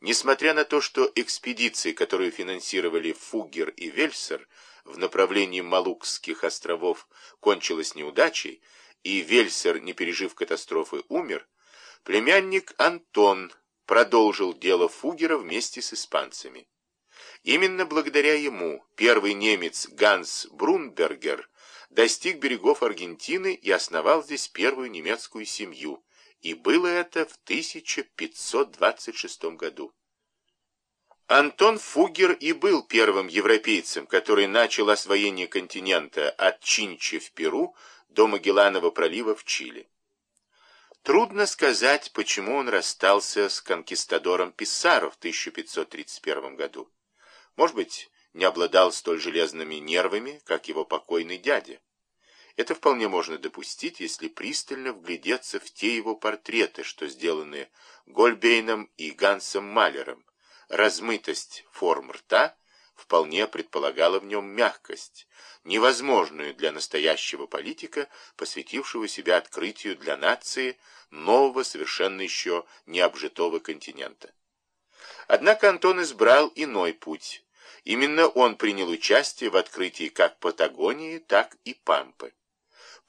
Несмотря на то, что экспедиции, которую финансировали Фугер и Вельсер в направлении Малукских островов, кончилась неудачей, и Вельсер, не пережив катастрофы, умер, племянник Антон продолжил дело Фугера вместе с испанцами. Именно благодаря ему первый немец Ганс Брунбергер достиг берегов Аргентины и основал здесь первую немецкую семью, и было это в 1526 году. Антон Фугер и был первым европейцем, который начал освоение континента от Чинчи в Перу до Магелланова пролива в Чили. Трудно сказать, почему он расстался с конкистадором Писаро в 1531 году. Может быть, не обладал столь железными нервами, как его покойный дядя. Это вполне можно допустить, если пристально вглядеться в те его портреты, что сделаны Гольбейном и Гансом Малером. Размытость форм рта вполне предполагала в нем мягкость, невозможную для настоящего политика, посвятившего себя открытию для нации нового, совершенно еще необжитого континента. Однако Антон избрал иной путь. Именно он принял участие в открытии как Патагонии, так и Пампы.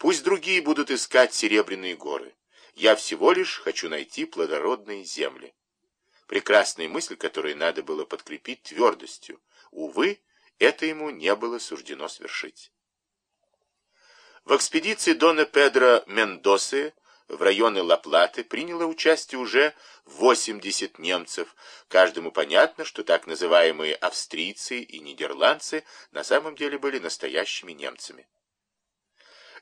Пусть другие будут искать серебряные горы. Я всего лишь хочу найти плодородные земли. Прекрасная мысль, которую надо было подкрепить твердостью. Увы, это ему не было суждено свершить. В экспедиции Дона Педро Мендосы в районы Ла-Платы приняло участие уже 80 немцев. Каждому понятно, что так называемые австрийцы и нидерландцы на самом деле были настоящими немцами.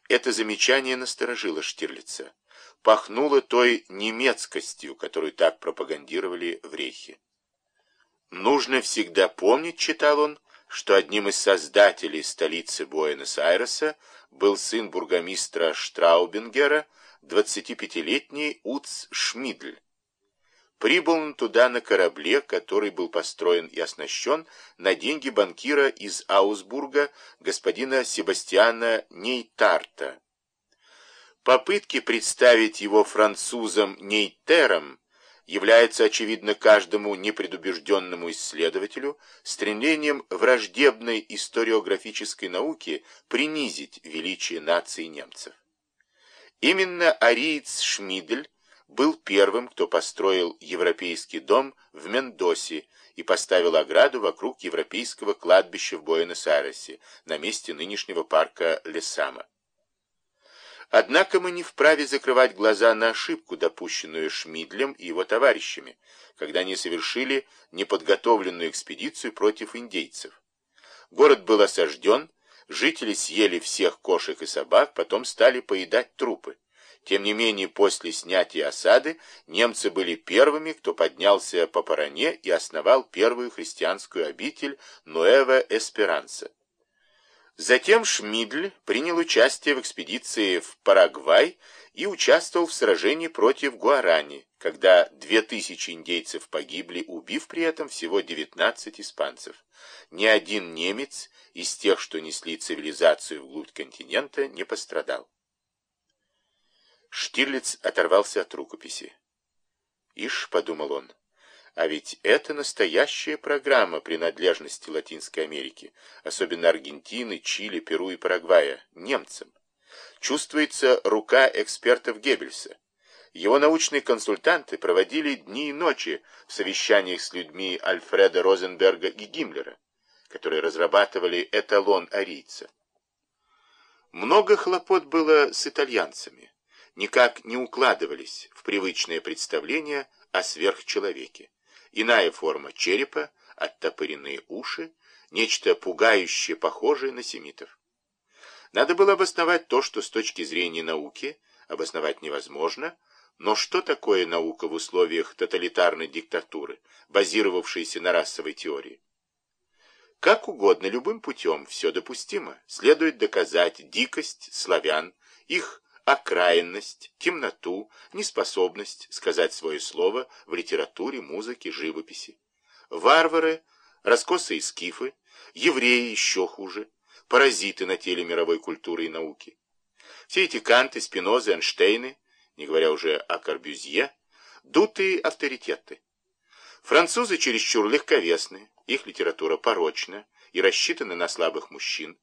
Это замечание насторожило Штирлица. Пахнуло той немецкостью, которую так пропагандировали в Рейхе. «Нужно всегда помнить», — читал он, что одним из создателей столицы Буэнос-Айреса был сын бургомистра Штраубингера, 25-летний Уц Шмидль. Прибыл он туда на корабле, который был построен и оснащен на деньги банкира из Аусбурга, господина Себастьяна Нейтарта. Попытки представить его французом Нейтером является, очевидно, каждому непредубежденному исследователю стремлением враждебной историографической науки принизить величие нации немцев. Именно ариец Шмидель был первым, кто построил европейский дом в Мендосе и поставил ограду вокруг европейского кладбища в Буэнос-Айресе на месте нынешнего парка Лесама. Однако мы не вправе закрывать глаза на ошибку, допущенную Шмидлем и его товарищами, когда они совершили неподготовленную экспедицию против индейцев. Город был осажден, жители съели всех кошек и собак, потом стали поедать трупы. Тем не менее, после снятия осады немцы были первыми, кто поднялся по Паране и основал первую христианскую обитель Нуэва Эсперанса. Затем Шмидль принял участие в экспедиции в Парагвай и участвовал в сражении против Гуарани, когда 2000 индейцев погибли, убив при этом всего 19 испанцев. Ни один немец из тех, что несли цивилизацию вглубь континента, не пострадал. Штирлиц оторвался от рукописи. «Ишь», — подумал он, — «а ведь это настоящая программа принадлежности Латинской Америки, особенно Аргентины, Чили, Перу и Парагвая, немцам. Чувствуется рука экспертов Геббельса. Его научные консультанты проводили дни и ночи в совещаниях с людьми Альфреда Розенберга и Гиммлера, которые разрабатывали эталон арийца. Много хлопот было с итальянцами никак не укладывались в привычное представление о сверхчеловеке. Иная форма черепа, оттопыренные уши, нечто пугающее, похожее на семитов. Надо было обосновать то, что с точки зрения науки обосновать невозможно, но что такое наука в условиях тоталитарной диктатуры, базировавшейся на расовой теории? Как угодно, любым путем, все допустимо. Следует доказать дикость славян, их окраинность, темноту, неспособность сказать свое слово в литературе, музыке, живописи. Варвары, раскосые скифы, евреи еще хуже, паразиты на теле мировой культуры и науки. Все эти Канты, Спинозы, Эйнштейны, не говоря уже о Корбюзье, дутые авторитеты. Французы чересчур легковесны, их литература порочна и рассчитана на слабых мужчин.